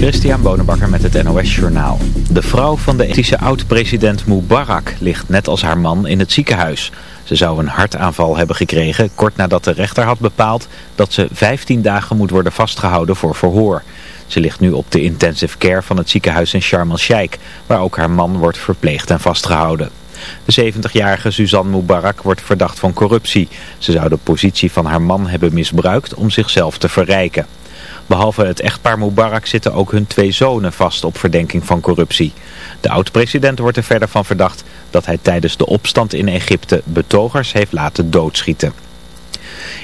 Christian Bonenbakker met het NOS Journaal. De vrouw van de Egyptische oud-president Mubarak ligt net als haar man in het ziekenhuis. Ze zou een hartaanval hebben gekregen kort nadat de rechter had bepaald dat ze 15 dagen moet worden vastgehouden voor verhoor. Ze ligt nu op de intensive care van het ziekenhuis in Sharm el-Sheikh, waar ook haar man wordt verpleegd en vastgehouden. De 70-jarige Suzanne Mubarak wordt verdacht van corruptie. Ze zou de positie van haar man hebben misbruikt om zichzelf te verrijken. Behalve het echtpaar Mubarak zitten ook hun twee zonen vast op verdenking van corruptie. De oud-president wordt er verder van verdacht dat hij tijdens de opstand in Egypte betogers heeft laten doodschieten.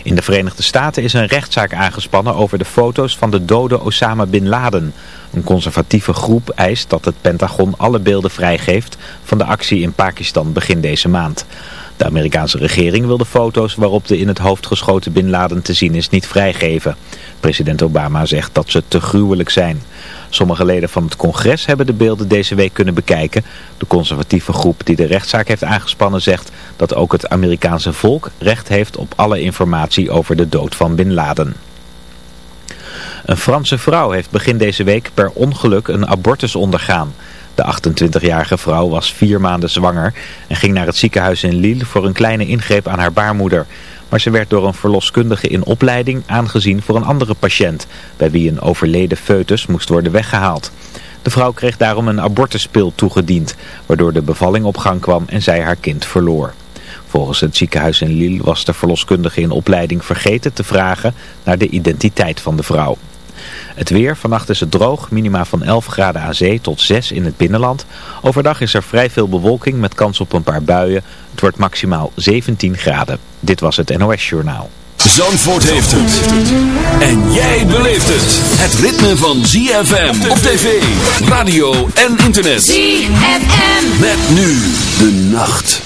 In de Verenigde Staten is een rechtszaak aangespannen over de foto's van de dode Osama Bin Laden. Een conservatieve groep eist dat het Pentagon alle beelden vrijgeeft van de actie in Pakistan begin deze maand. De Amerikaanse regering wil de foto's waarop de in het hoofd geschoten Bin Laden te zien is niet vrijgeven. President Obama zegt dat ze te gruwelijk zijn. Sommige leden van het congres hebben de beelden deze week kunnen bekijken. De conservatieve groep die de rechtszaak heeft aangespannen zegt dat ook het Amerikaanse volk recht heeft op alle informatie over de dood van Bin Laden. Een Franse vrouw heeft begin deze week per ongeluk een abortus ondergaan. De 28-jarige vrouw was vier maanden zwanger en ging naar het ziekenhuis in Lille voor een kleine ingreep aan haar baarmoeder. Maar ze werd door een verloskundige in opleiding aangezien voor een andere patiënt, bij wie een overleden foetus moest worden weggehaald. De vrouw kreeg daarom een abortuspil toegediend, waardoor de bevalling op gang kwam en zij haar kind verloor. Volgens het ziekenhuis in Lille was de verloskundige in opleiding vergeten te vragen naar de identiteit van de vrouw. Het weer, vannacht is het droog, minima van 11 graden aan zee tot 6 in het binnenland. Overdag is er vrij veel bewolking met kans op een paar buien. Het wordt maximaal 17 graden. Dit was het NOS Journaal. Zandvoort heeft het. En jij beleeft het. Het ritme van ZFM op tv, radio en internet. ZFM. Met nu de nacht.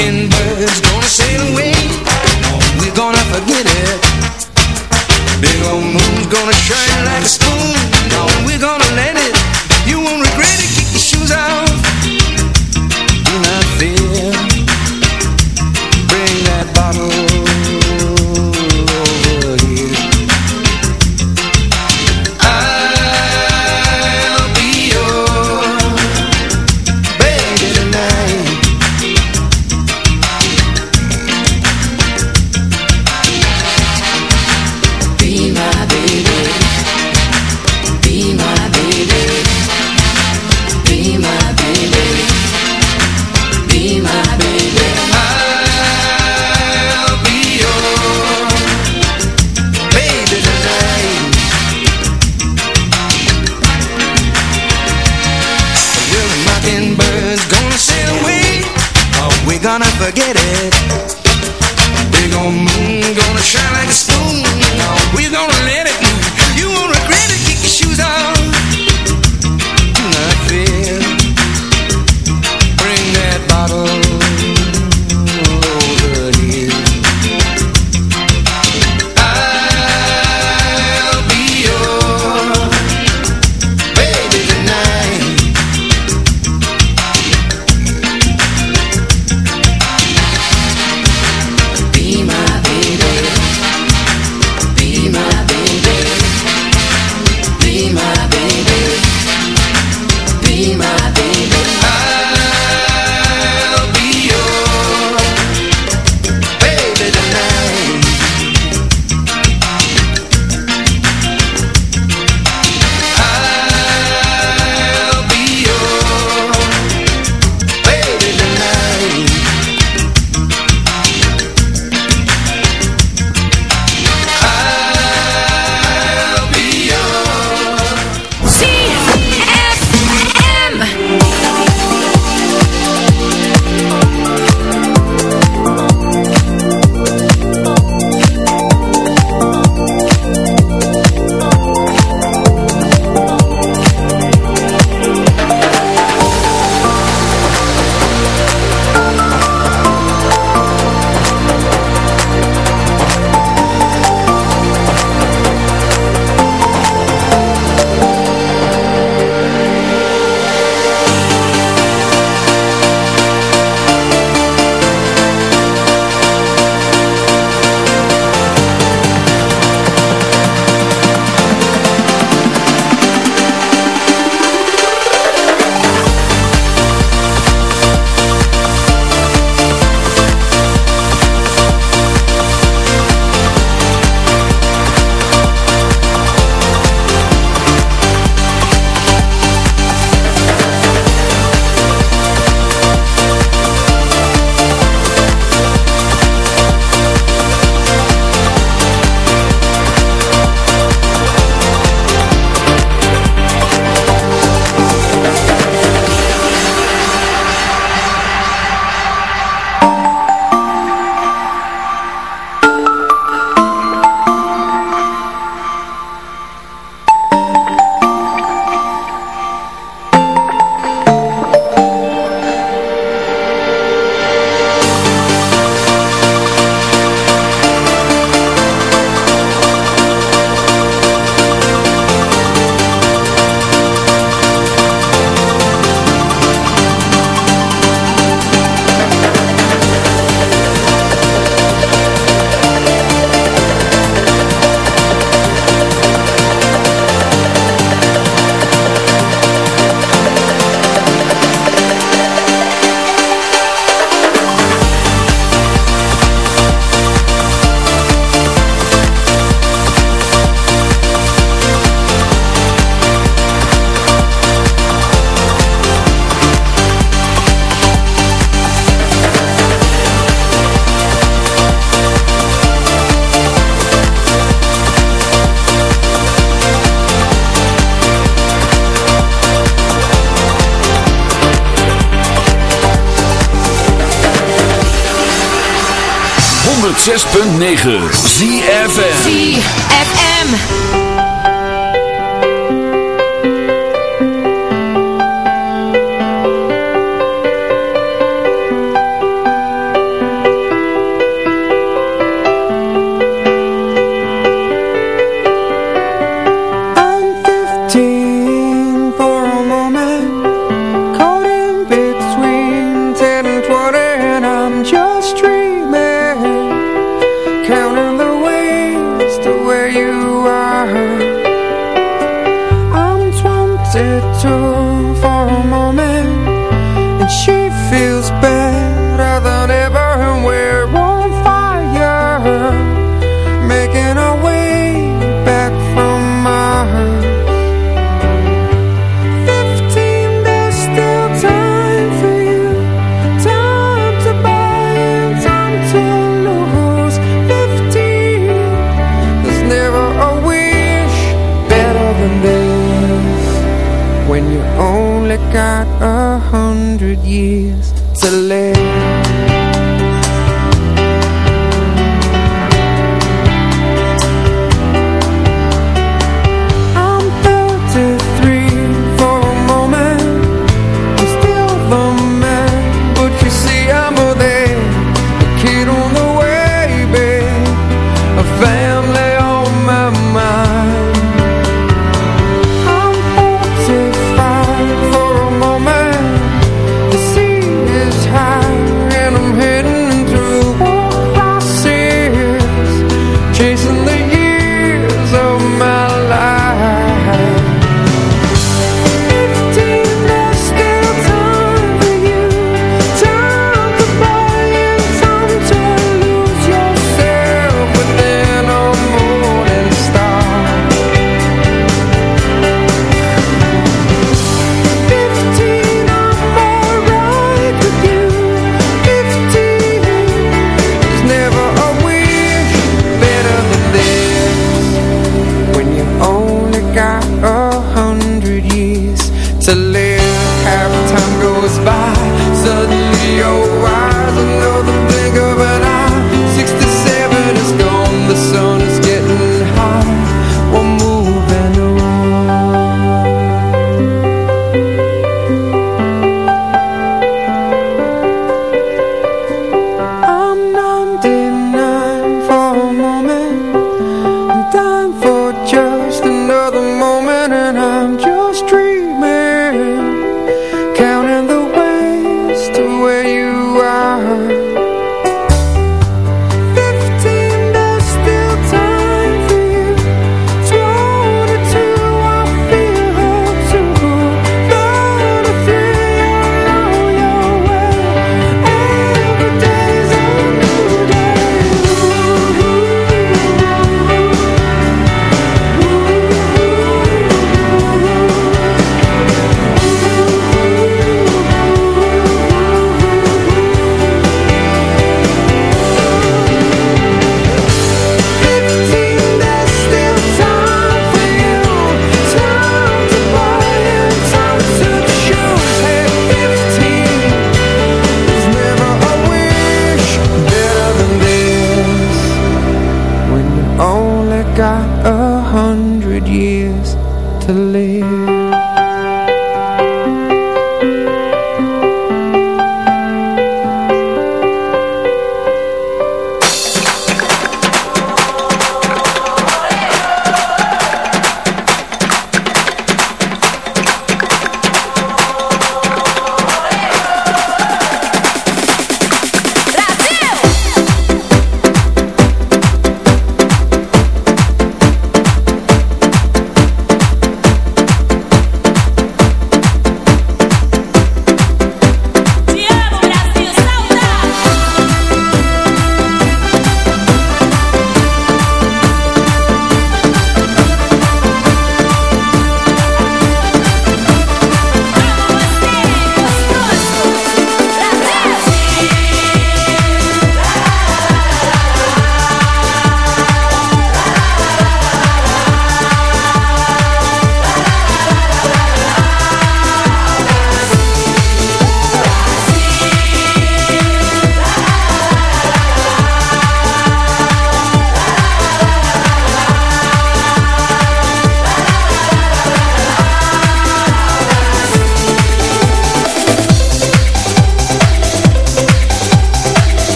mockingbird's gonna sail away. We're gonna forget it. Big old moon's gonna shine like a spoon. forget it.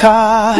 Car.